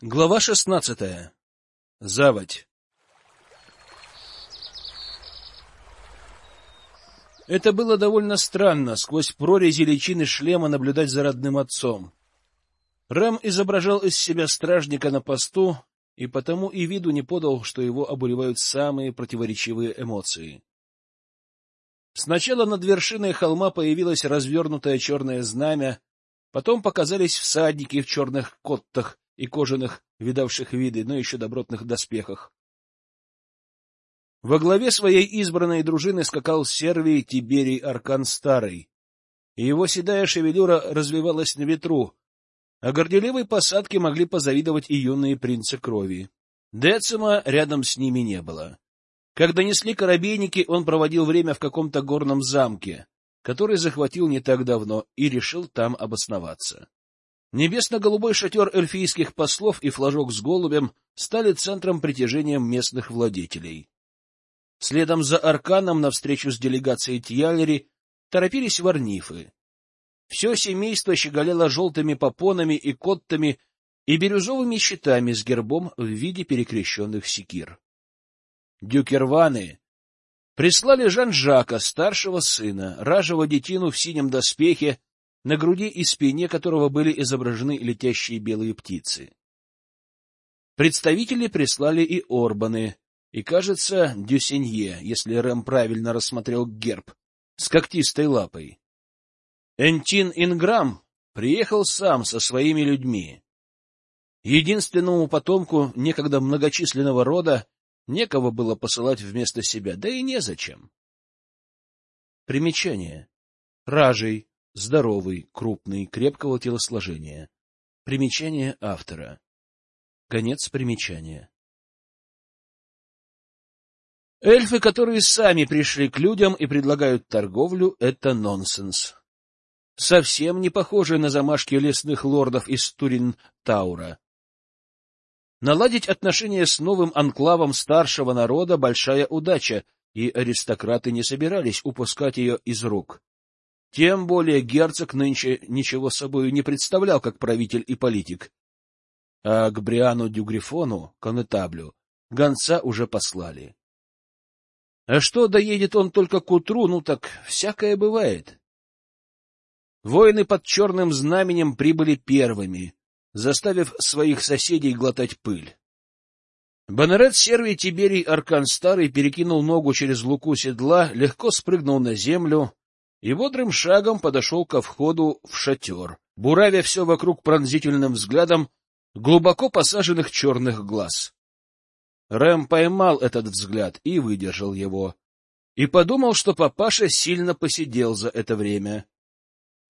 Глава шестнадцатая. Заводь. Это было довольно странно, сквозь прорези личины шлема наблюдать за родным отцом. Рэм изображал из себя стражника на посту, и потому и виду не подал, что его обуревают самые противоречивые эмоции. Сначала над вершиной холма появилось развернутое черное знамя, потом показались всадники в черных коттах и кожаных, видавших виды, но еще добротных доспехах. Во главе своей избранной дружины скакал Сервий Тиберий Аркан Старый, его седая шевелюра развивалась на ветру, а горделивой посадке могли позавидовать и юные принцы крови. Децима рядом с ними не было. Когда несли корабейники, он проводил время в каком-то горном замке, который захватил не так давно, и решил там обосноваться. Небесно-голубой шатер эльфийских послов и флажок с голубем стали центром притяжения местных владетелей. Следом за Арканом навстречу с делегацией Тьялери торопились варнифы. Все семейство щеголяло желтыми попонами и коттами и бирюзовыми щитами с гербом в виде перекрещенных секир. Дюкерваны прислали Жан-Жака, старшего сына, ражего детину в синем доспехе, на груди и спине которого были изображены летящие белые птицы. Представители прислали и Орбаны, и, кажется, Дюсенье, если Рэм правильно рассмотрел герб, с когтистой лапой. Энтин Инграм приехал сам со своими людьми. Единственному потомку некогда многочисленного рода некого было посылать вместо себя, да и незачем. Примечание. Ражей, Здоровый, крупный, крепкого телосложения. Примечание автора. Конец примечания. Эльфы, которые сами пришли к людям и предлагают торговлю, — это нонсенс. Совсем не похожие на замашки лесных лордов из Турин-Таура. Наладить отношения с новым анклавом старшего народа — большая удача, и аристократы не собирались упускать ее из рук. Тем более герцог нынче ничего собой не представлял как правитель и политик. А к Бриану Дюгрифону, конетаблю, гонца уже послали. А что, доедет он только к утру, ну так всякое бывает. Воины под черным знаменем прибыли первыми, заставив своих соседей глотать пыль. Банерет Сервий Тиберий Аркан Старый перекинул ногу через луку седла, легко спрыгнул на землю, и бодрым шагом подошел ко входу в шатер, буравя все вокруг пронзительным взглядом глубоко посаженных черных глаз. Рэм поймал этот взгляд и выдержал его, и подумал, что папаша сильно посидел за это время.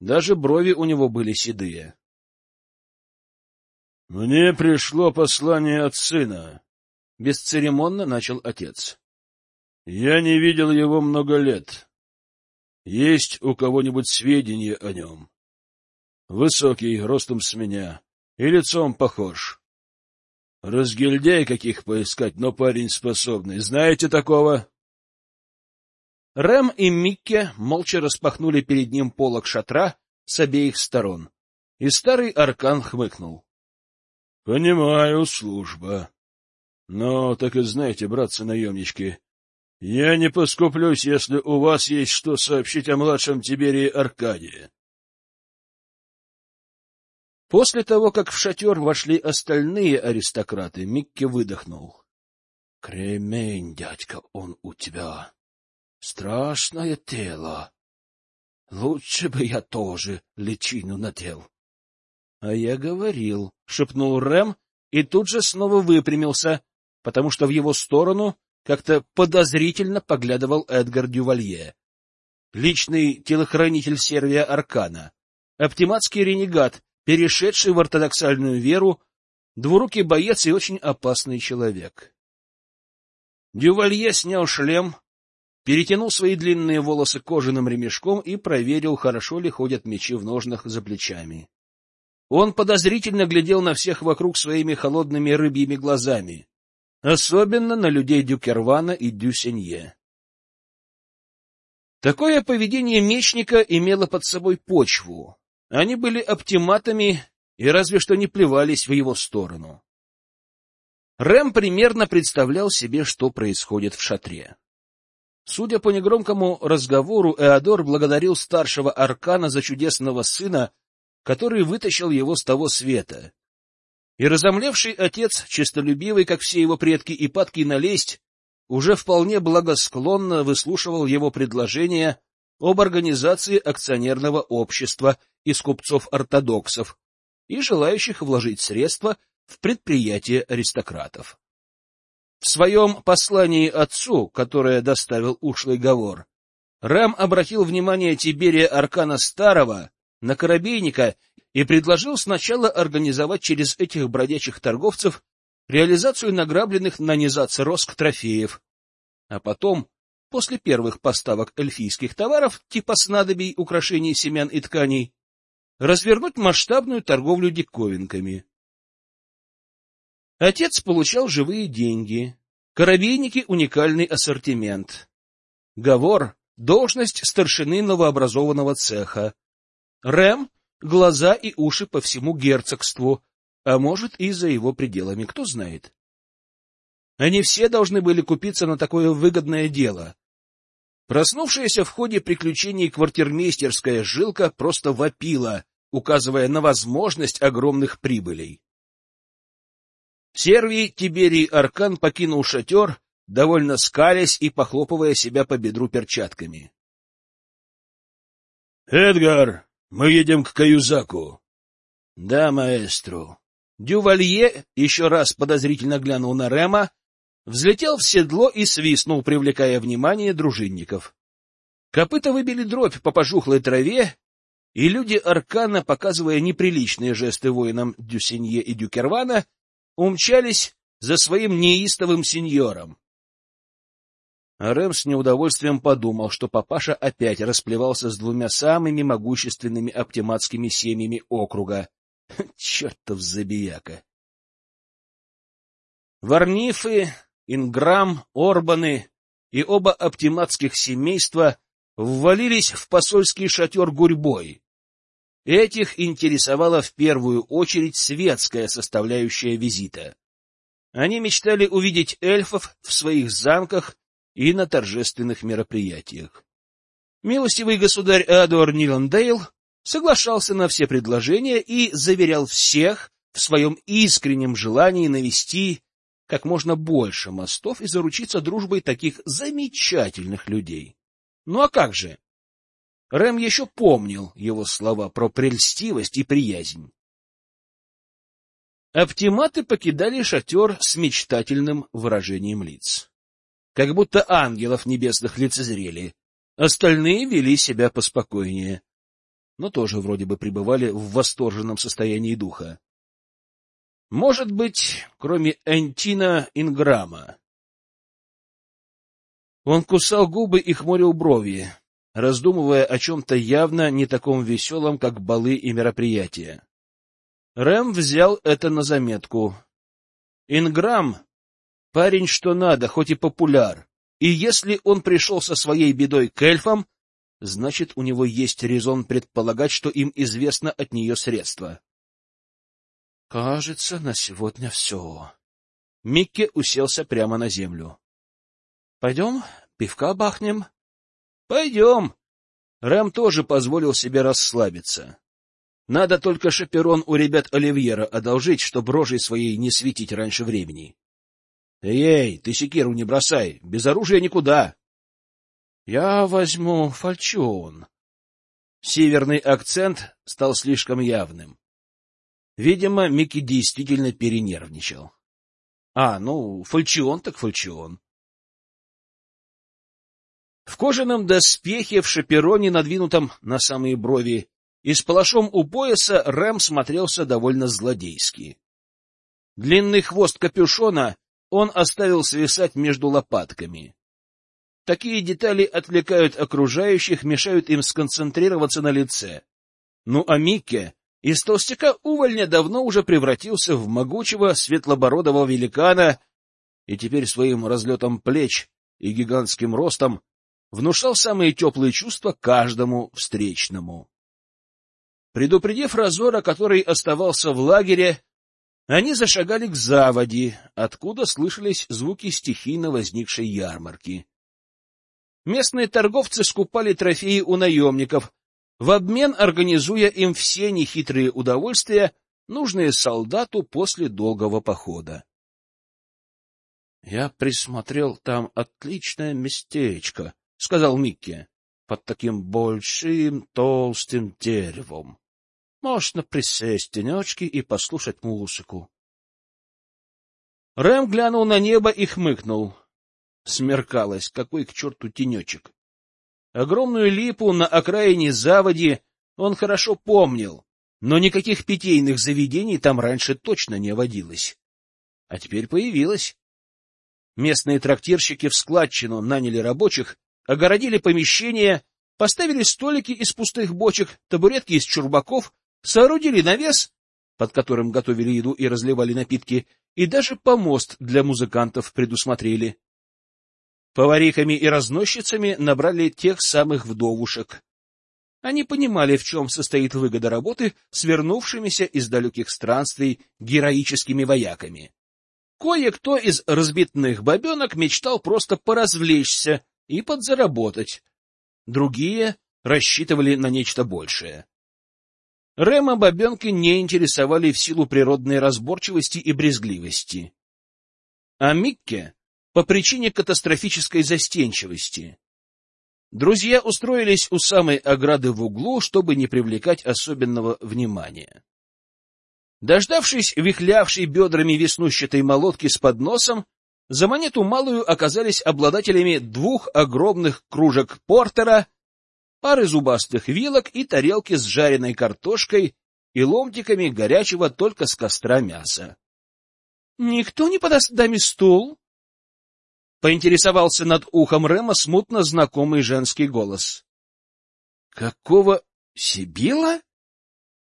Даже брови у него были седые. — Мне пришло послание от сына, — бесцеремонно начал отец. — Я не видел его много лет. Есть у кого-нибудь сведения о нем? Высокий, ростом с меня, и лицом похож. Разгильдяй каких поискать, но парень способный. Знаете такого? Рэм и Микке молча распахнули перед ним полок шатра с обеих сторон, и старый аркан хмыкнул. — Понимаю, служба. Но, так и знаете, братцы-наемнички, я не поскуплюсь, если у вас есть что сообщить о младшем Тиберии Аркадии. После того, как в шатер вошли остальные аристократы, Микки выдохнул. — Кремень, дядька, он у тебя. Страшное тело. Лучше бы я тоже личину надел. — А я говорил, — шепнул Рэм и тут же снова выпрямился, потому что в его сторону как-то подозрительно поглядывал Эдгар Дювалье. Личный телохранитель Сервия Аркана, оптиматский ренегат, перешедший в ортодоксальную веру, двурукий боец и очень опасный человек. Дювалье снял шлем, перетянул свои длинные волосы кожаным ремешком и проверил, хорошо ли ходят мечи в ножнах за плечами. Он подозрительно глядел на всех вокруг своими холодными рыбьими глазами особенно на людей Дюкервана и Дюсенье. Такое поведение мечника имело под собой почву. Они были оптиматами и разве что не плевались в его сторону. Рэм примерно представлял себе, что происходит в шатре. Судя по негромкому разговору, Эодор благодарил старшего аркана за чудесного сына, который вытащил его с того света. И разомлевший отец, честолюбивый, как все его предки, и падкий налезть, уже вполне благосклонно выслушивал его предложение об организации акционерного общества из купцов-ортодоксов и желающих вложить средства в предприятие аристократов. В своем послании отцу, которое доставил ушлый говор, Рам обратил внимание Тиберия Аркана Старого на корабейника и предложил сначала организовать через этих бродячих торговцев реализацию награбленных на низац Роск трофеев, а потом, после первых поставок эльфийских товаров типа снадобий, украшений семян и тканей, развернуть масштабную торговлю диковинками. Отец получал живые деньги, корабейники — уникальный ассортимент, Говор — должность старшины новообразованного цеха, Рэм — глаза и уши по всему герцогству, а может и за его пределами, кто знает. Они все должны были купиться на такое выгодное дело. Проснувшаяся в ходе приключений квартирмейстерская жилка просто вопила, указывая на возможность огромных прибылей. Сервий Тиберий Аркан покинул шатер, довольно скалясь и похлопывая себя по бедру перчатками. — Эдгар, мы едем к Каюзаку. — Да, маэстру. Дювалье еще раз подозрительно глянул на Рема, взлетел в седло и свистнул, привлекая внимание дружинников. Копыта выбили дробь по пожухлой траве, и люди Аркана, показывая неприличные жесты воинам Дюсенье и Дюкервана, умчались за своим неистовым сеньором. Рэм с неудовольствием подумал, что папаша опять расплевался с двумя самыми могущественными оптиматскими семьями округа. Чертов забияка! Варнифы, Инграм, Орбаны и оба оптиматских семейства ввалились в посольский шатер гурьбой. Этих интересовала в первую очередь светская составляющая визита. Они мечтали увидеть эльфов в своих замках и на торжественных мероприятиях. Милостивый государь Эдуард Ниландейл соглашался на все предложения и заверял всех в своем искреннем желании навести как можно больше мостов и заручиться дружбой таких замечательных людей. Ну а как же? Рэм еще помнил его слова про прельстивость и приязнь. Оптиматы покидали шатер с мечтательным выражением лиц как будто ангелов небесных лицезрели. Остальные вели себя поспокойнее, но тоже вроде бы пребывали в восторженном состоянии духа. Может быть, кроме Энтина Инграма. Он кусал губы и хмурил брови, раздумывая о чем-то явно не таком веселом, как балы и мероприятия. Рэм взял это на заметку. Инграм Парень что надо, хоть и популяр. И если он пришел со своей бедой к эльфам, значит, у него есть резон предполагать, что им известно от нее средства. Кажется, на сегодня все. Микки уселся прямо на землю. — Пойдем, пивка бахнем? — Пойдем. Рэм тоже позволил себе расслабиться. Надо только шаперон у ребят Оливьера одолжить, чтобы рожей своей не светить раньше времени. Эй, ты секиру не бросай, без оружия никуда. Я возьму фальчион. Северный акцент стал слишком явным. Видимо, Микки действительно перенервничал. А, ну, фальчион так фальчион. В кожаном доспехе, в шапероне, надвинутом на самые брови, и с палашом у пояса Рэм смотрелся довольно злодейски. Длинный хвост капюшона он оставил свисать между лопатками. Такие детали отвлекают окружающих, мешают им сконцентрироваться на лице. Ну а Микке из толстяка увольня давно уже превратился в могучего светлобородого великана и теперь своим разлетом плеч и гигантским ростом внушал самые теплые чувства каждому встречному. Предупредив Разора, который оставался в лагере, Они зашагали к заводе, откуда слышались звуки стихийно возникшей ярмарки. Местные торговцы скупали трофеи у наемников, в обмен организуя им все нехитрые удовольствия, нужные солдату после долгого похода. — Я присмотрел там отличное местечко, — сказал Микки, — под таким большим толстым деревом. Можно присесть тенечки и послушать музыку. Рэм глянул на небо и хмыкнул. Смеркалось, какой к черту тенечек. Огромную липу на окраине заводи он хорошо помнил, но никаких питейных заведений там раньше точно не водилось. А теперь появилось. Местные трактирщики в складчину наняли рабочих, огородили помещение, поставили столики из пустых бочек, табуретки из чурбаков, соорудили навес, под которым готовили еду и разливали напитки, и даже помост для музыкантов предусмотрели. Поварихами и разносчицами набрали тех самых вдовушек. Они понимали, в чем состоит выгода работы с вернувшимися из далеких странствий героическими вояками. Кое-кто из разбитных бабенок мечтал просто поразвлечься и подзаработать. Другие рассчитывали на нечто большее. Рэма бабенки не интересовали в силу природной разборчивости и брезгливости. А Микке — по причине катастрофической застенчивости. Друзья устроились у самой ограды в углу, чтобы не привлекать особенного внимания. Дождавшись вихлявшей бедрами веснущатой молотки с подносом, за монету малую оказались обладателями двух огромных кружек портера пары зубастых вилок и тарелки с жареной картошкой и ломтиками горячего только с костра мяса. — Никто не подаст даме стул? — поинтересовался над ухом Рема смутно знакомый женский голос. — Какого Сибила?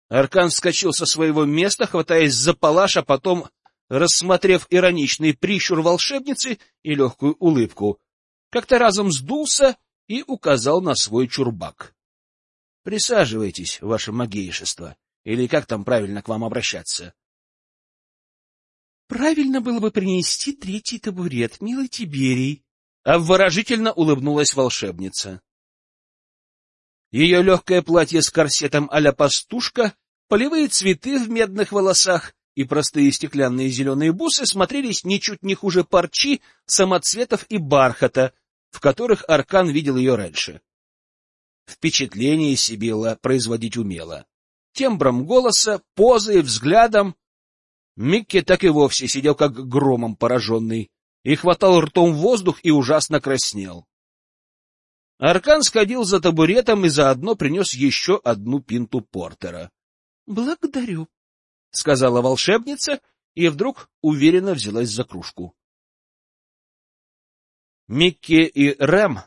Аркан вскочил со своего места, хватаясь за палаш, а потом, рассмотрев ироничный прищур волшебницы и легкую улыбку, как-то разом сдулся и указал на свой чурбак. — Присаживайтесь, ваше магейшество, или как там правильно к вам обращаться? — Правильно было бы принести третий табурет, милый Тиберий, — обворожительно улыбнулась волшебница. Ее легкое платье с корсетом а-ля пастушка, полевые цветы в медных волосах и простые стеклянные зеленые бусы смотрелись ничуть не хуже парчи, самоцветов и бархата, в которых Аркан видел ее раньше. Впечатление Сибилла производить умела. Тембром голоса, позой, взглядом. Микки так и вовсе сидел как громом пораженный и хватал ртом воздух и ужасно краснел. Аркан сходил за табуретом и заодно принес еще одну пинту портера. — Благодарю, — сказала волшебница и вдруг уверенно взялась за кружку. Микки и Рэм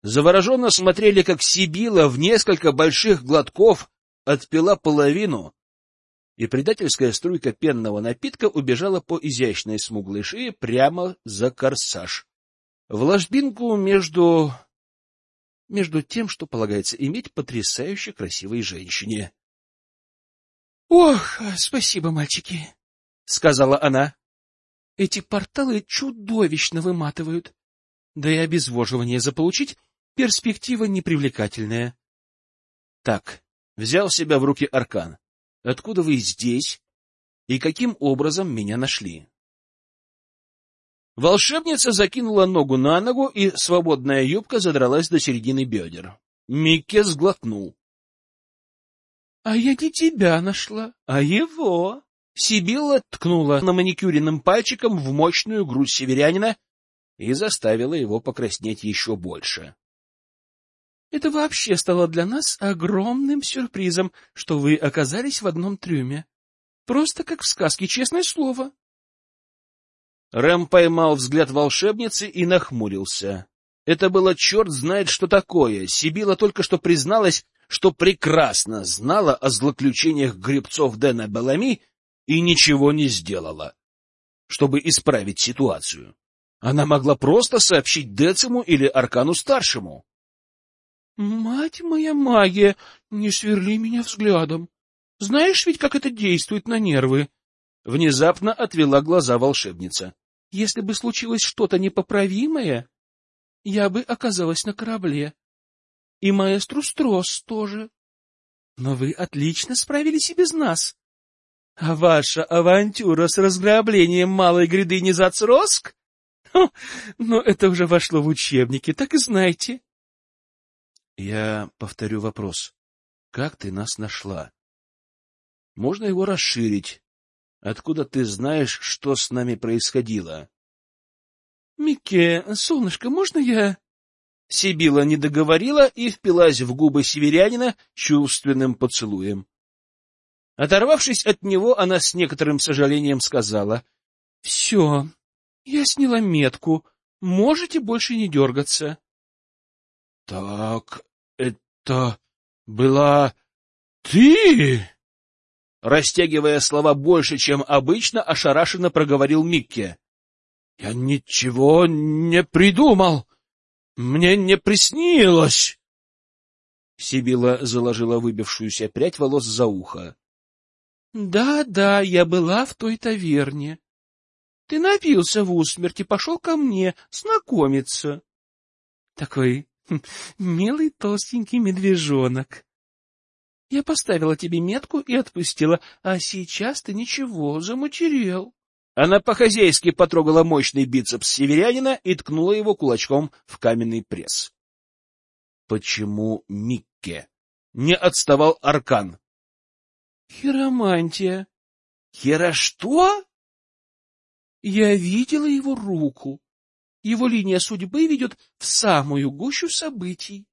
завороженно смотрели, как Сибила в несколько больших глотков отпила половину, и предательская струйка пенного напитка убежала по изящной смуглой шее прямо за корсаж, в ложбинку между... между тем, что полагается иметь потрясающе красивой женщине. — Ох, спасибо, мальчики, — сказала она. — Эти порталы чудовищно выматывают. Да и обезвоживание заполучить перспектива непривлекательная. Так, взял себя в руки Аркан. Откуда вы здесь? И каким образом меня нашли? Волшебница закинула ногу на ногу, и свободная юбка задралась до середины бедер. Микки сглотнул. — А я не тебя нашла, а его. Сибилла ткнула на маникюренным пальчиком в мощную грудь северянина и заставила его покраснеть еще больше. — Это вообще стало для нас огромным сюрпризом, что вы оказались в одном трюме. Просто как в сказке, честное слово. Рэм поймал взгляд волшебницы и нахмурился. Это было черт знает что такое. Сибила только что призналась, что прекрасно знала о злоключениях гребцов Дэна Белами и ничего не сделала, чтобы исправить ситуацию. Она могла просто сообщить Дециму или Аркану-старшему. — Мать моя магия, не сверли меня взглядом. Знаешь ведь, как это действует на нервы? Внезапно отвела глаза волшебница. — Если бы случилось что-то непоправимое, я бы оказалась на корабле. И маэстру Строс тоже. Но вы отлично справились и без нас. А ваша авантюра с разграблением малой гряды Низацроск? Ну, ну, это уже вошло в учебники, так и знайте. Я повторю вопрос. Как ты нас нашла? Можно его расширить. Откуда ты знаешь, что с нами происходило? Микке, солнышко, можно я... Сибила не договорила и впилась в губы северянина чувственным поцелуем. Оторвавшись от него, она с некоторым сожалением сказала. — Все, я сняла метку, можете больше не дергаться. — Так это была ты? Растягивая слова больше, чем обычно, ошарашенно проговорил Микки. — Я ничего не придумал. Мне не приснилось. Сибила заложила выбившуюся прядь волос за ухо. Да, да, я была в той таверне. Ты напился в усмерть и пошел ко мне знакомиться. Такой хм, милый толстенький медвежонок. Я поставила тебе метку и отпустила, а сейчас ты ничего, заматерел. Она по-хозяйски потрогала мощный бицепс северянина и ткнула его кулачком в каменный пресс. Почему Микке? Не отставал Аркан. Хиромантия. Хера что? Я видела его руку. Его линия судьбы ведет в самую гущу событий.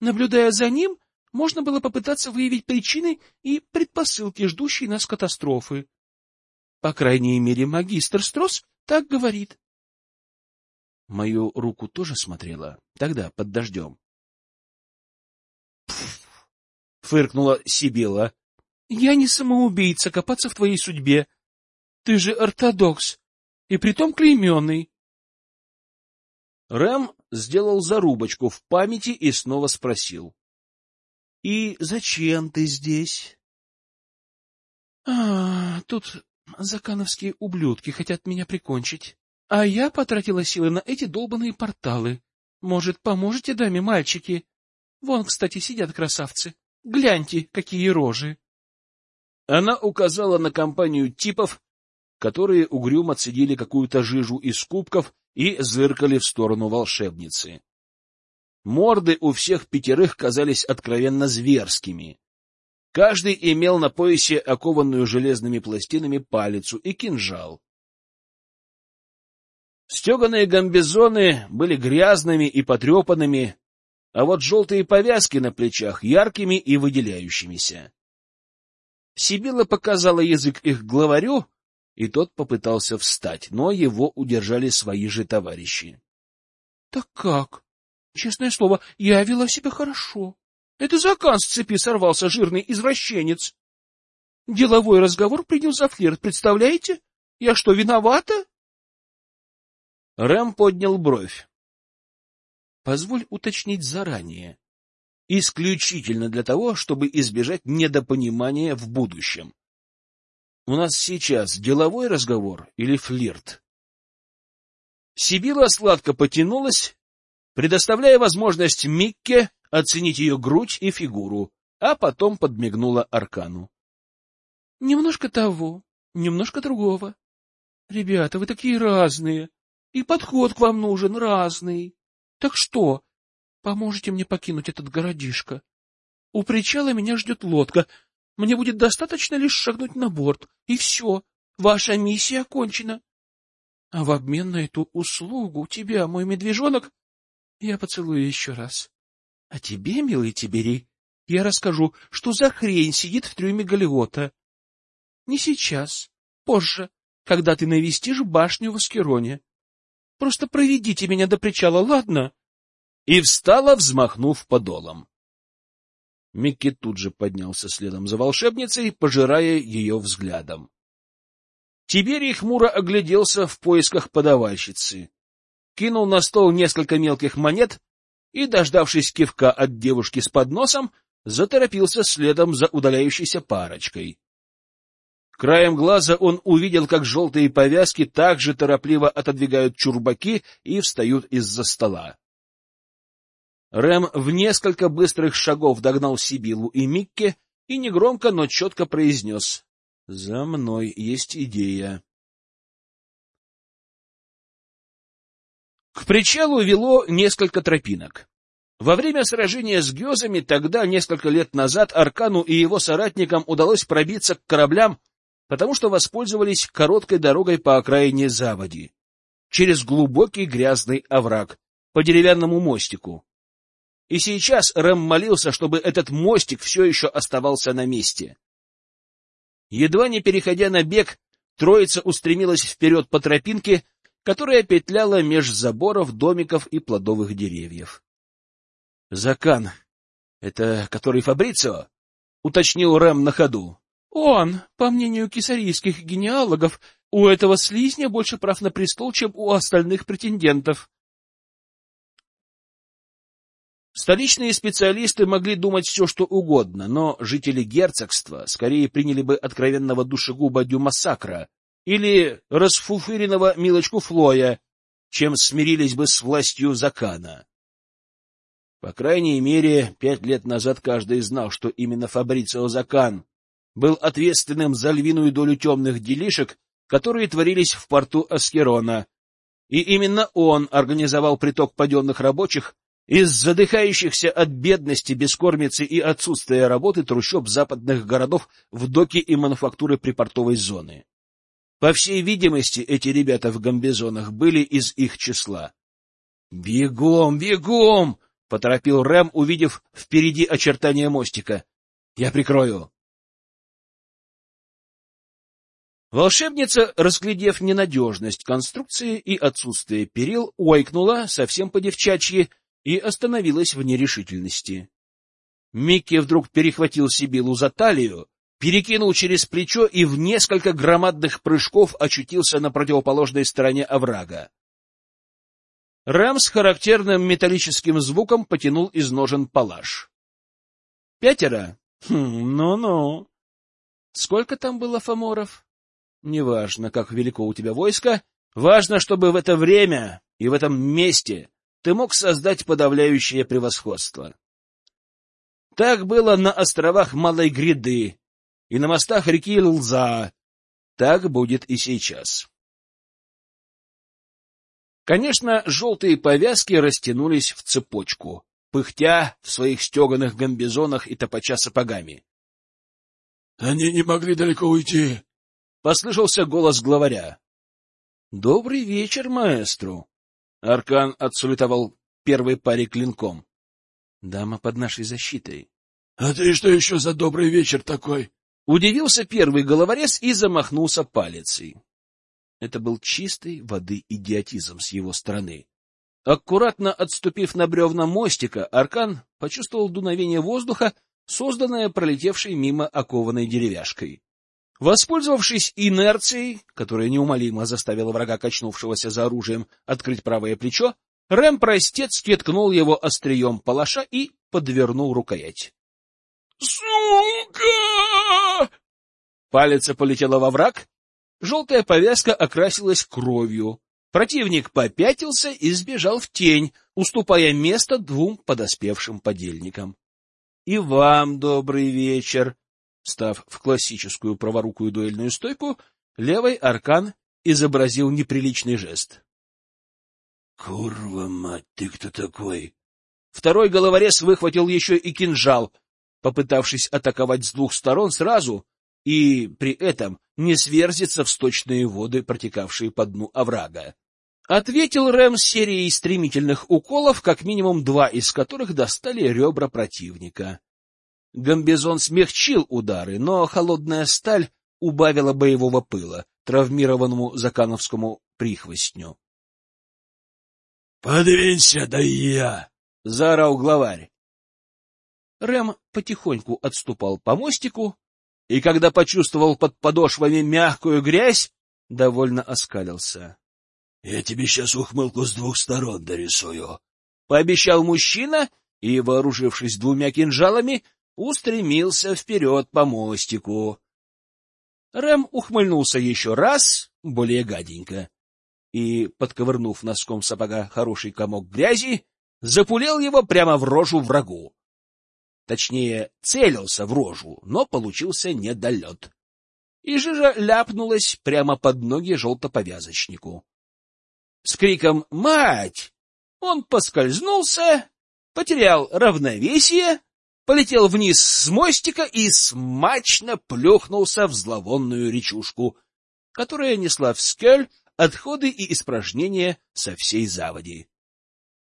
Наблюдая за ним, можно было попытаться выявить причины и предпосылки, ждущие нас катастрофы. По крайней мере, магистр Строс так говорит. Мою руку тоже смотрела? Тогда, под дождем. Фыркнула Сибила. Я не самоубийца копаться в твоей судьбе. Ты же ортодокс, и притом клейменный. Рэм сделал зарубочку в памяти и снова спросил. — И зачем ты здесь? — А, тут закановские ублюдки хотят меня прикончить. А я потратила силы на эти долбанные порталы. Может, поможете даме, мальчики? Вон, кстати, сидят красавцы. Гляньте, какие рожи. Она указала на компанию типов, которые угрюмо цедили какую-то жижу из кубков и зыркали в сторону волшебницы. Морды у всех пятерых казались откровенно зверскими. Каждый имел на поясе окованную железными пластинами палицу и кинжал. Стеганые гамбизоны были грязными и потрепанными, а вот желтые повязки на плечах яркими и выделяющимися. Сибила показала язык их главарю, и тот попытался встать, но его удержали свои же товарищи. — Так как? Честное слово, я вела себя хорошо. Это закан с цепи сорвался жирный извращенец. Деловой разговор принял за флирт, представляете? Я что, виновата? Рэм поднял бровь. Позволь уточнить заранее. Исключительно для того, чтобы избежать недопонимания в будущем. У нас сейчас деловой разговор или флирт? Сибила сладко потянулась, предоставляя возможность Микке оценить ее грудь и фигуру, а потом подмигнула Аркану. — Немножко того, немножко другого. Ребята, вы такие разные, и подход к вам нужен разный. Так что, поможете мне покинуть этот городишко? У причала меня ждет лодка. Мне будет достаточно лишь шагнуть на борт, и все, ваша миссия окончена. А в обмен на эту услугу тебя, мой медвежонок, я поцелую еще раз. А тебе, милый Тибери, я расскажу, что за хрень сидит в трюме Галиота. Не сейчас, позже, когда ты навестишь башню в Аскероне. Просто проведите меня до причала, ладно? И встала, взмахнув подолом. Микки тут же поднялся следом за волшебницей, пожирая ее взглядом. Тиберий хмуро огляделся в поисках подавальщицы, кинул на стол несколько мелких монет и, дождавшись кивка от девушки с подносом, заторопился следом за удаляющейся парочкой. Краем глаза он увидел, как желтые повязки также торопливо отодвигают чурбаки и встают из-за стола. Рэм в несколько быстрых шагов догнал Сибилу и Микки и негромко, но четко произнес «За мной есть идея». К причалу вело несколько тропинок. Во время сражения с гёзами тогда, несколько лет назад, Аркану и его соратникам удалось пробиться к кораблям, потому что воспользовались короткой дорогой по окраине заводи, через глубокий грязный овраг, по деревянному мостику. И сейчас Рэм молился, чтобы этот мостик все еще оставался на месте. Едва не переходя на бег, троица устремилась вперед по тропинке, которая петляла меж заборов, домиков и плодовых деревьев. — Закан, это который Фабрицио? — уточнил Рэм на ходу. — Он, по мнению кесарийских генеалогов, у этого слизня больше прав на престол, чем у остальных претендентов. Столичные специалисты могли думать все, что угодно, но жители герцогства скорее приняли бы откровенного душегуба Дюмассакра или расфуфыренного Милочку Флоя, чем смирились бы с властью Закана. По крайней мере, пять лет назад каждый знал, что именно Фабрицио Закан был ответственным за львиную долю темных делишек, которые творились в порту Аскерона, и именно он организовал приток паденных рабочих из задыхающихся от бедности, бескормицы и отсутствия работы трущоб западных городов в доки и мануфактуры припортовой зоны. По всей видимости, эти ребята в гамбизонах были из их числа. «Бегом, бегом!» — поторопил Рэм, увидев впереди очертания мостика. «Я прикрою». Волшебница, разглядев ненадежность конструкции и отсутствие перил, ойкнула совсем по-девчачьи и остановилась в нерешительности. Микки вдруг перехватил Сибилу за талию, перекинул через плечо и в несколько громадных прыжков очутился на противоположной стороне оврага. Рэм с характерным металлическим звуком потянул из ножен палаш. Пятеро? Хм, ну-ну. Сколько там было фаморов? Неважно, как велико у тебя войско, важно, чтобы в это время и в этом месте ты мог создать подавляющее превосходство. Так было на островах Малой Гряды и на мостах реки Лза. Так будет и сейчас. Конечно, желтые повязки растянулись в цепочку, пыхтя в своих стеганых гамбизонах и топача сапогами. — Они не могли далеко уйти, — послышался голос главаря. — Добрый вечер, маэстру. Аркан отсулетовал первой паре клинком. Дама под нашей защитой. — А ты что еще за добрый вечер такой? Удивился первый головорез и замахнулся палицей. Это был чистой воды идиотизм с его стороны. Аккуратно отступив на бревна мостика, Аркан почувствовал дуновение воздуха, созданное пролетевшей мимо окованной деревяшкой. Воспользовавшись инерцией, которая неумолимо заставила врага, качнувшегося за оружием, открыть правое плечо, Рэм простецки ткнул его острием палаша и подвернул рукоять. «Сука!» Палец полетела во враг, желтая повязка окрасилась кровью. Противник попятился и сбежал в тень, уступая место двум подоспевшим подельникам. — И вам добрый вечер! Став в классическую праворукую дуэльную стойку, левый аркан изобразил неприличный жест. — Курва мать, ты кто такой? Второй головорез выхватил еще и кинжал, попытавшись атаковать с двух сторон сразу и при этом не сверзиться в сточные воды, протекавшие по дну оврага. Ответил Рэм серией стремительных уколов, как минимум два из которых достали ребра противника. Гамбизон смягчил удары, но холодная сталь убавила боевого пыла травмированному закановскому прихвостню. — Подвинься, да я! — заорал главарь. Рэм потихоньку отступал по мостику, и когда почувствовал под подошвами мягкую грязь, довольно оскалился. — Я тебе сейчас ухмылку с двух сторон дорисую, — пообещал мужчина и, вооружившись двумя кинжалами, устремился вперед по мостику. Рэм ухмыльнулся еще раз, более гаденько, и, подковырнув носком сапога хороший комок грязи, запулил его прямо в рожу врагу. Точнее, целился в рожу, но получился недолет. И жижа ляпнулась прямо под ноги желтоповязочнику. С криком «Мать!» он поскользнулся, потерял равновесие, полетел вниз с мостика и смачно плюхнулся в зловонную речушку, которая несла в скель отходы и испражнения со всей заводи.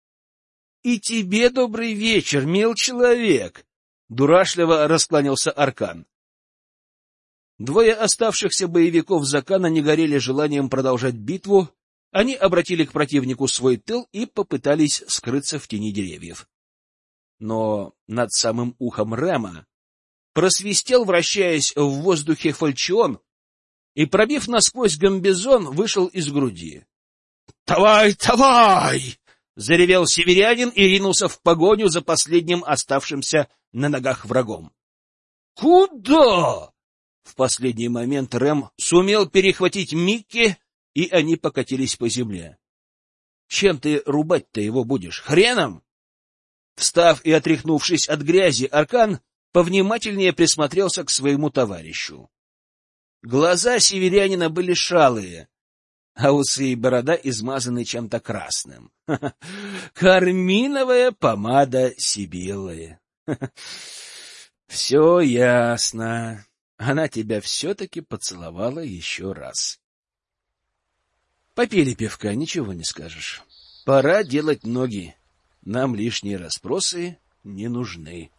— И тебе добрый вечер, мил человек! — дурашливо раскланялся Аркан. Двое оставшихся боевиков Закана не горели желанием продолжать битву, они обратили к противнику свой тыл и попытались скрыться в тени деревьев. Но над самым ухом Рема просвистел, вращаясь в воздухе фальчион, и, пробив насквозь гамбизон, вышел из груди. — Давай, давай! — заревел северянин и ринулся в погоню за последним оставшимся на ногах врагом. — Куда? В последний момент Рэм сумел перехватить Микки, и они покатились по земле. Чем ты рубать-то его будешь? Хреном? Встав и отряхнувшись от грязи, Аркан повнимательнее присмотрелся к своему товарищу. Глаза северянина были шалые, а усы и борода измазаны чем-то красным. Карминовая помада Сибиллы. Все ясно. Она тебя все-таки поцеловала еще раз. Попили пивка, ничего не скажешь. Пора делать ноги. Нам лишние расспросы не нужны.